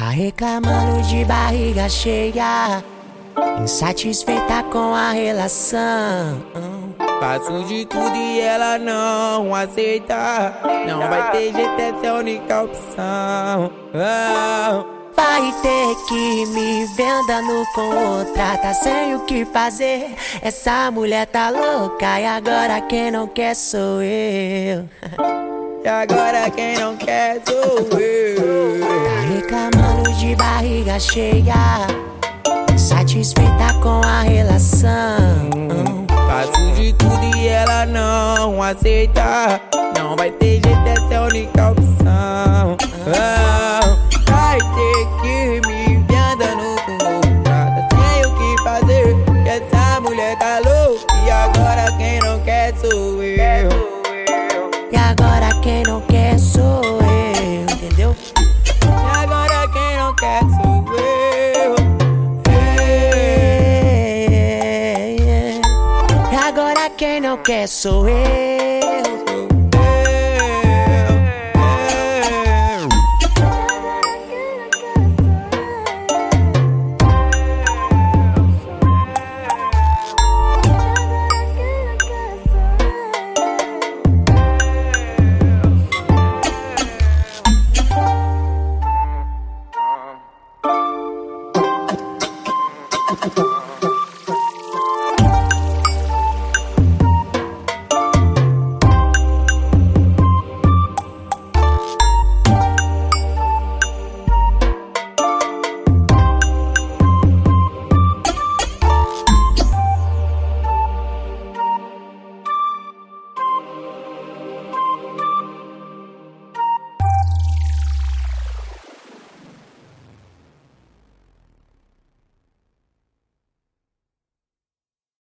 reclamando de barriga cheia, insatisfeita com a relação. Faço de tudo e ela não aceita. Não vai ter jeito, essa é a única opção. Oh. Vai ter que me ver andando com outra, tá sem o que fazer. Essa mulher tá louca e agora quem não quer sou eu. E agora quem não quer sou eu. Tá reclamando de barriga cheia, satisfeita com a relação. Faço de tudo e ela não aceita. Não vai ter jeito, essa é a única opção. Oh, vai ter que me ver andando com outra. Tá sem o que fazer, que essa mulher tá louca. E agora quem não quer sou eu. Quem não quer sou eu. Oh.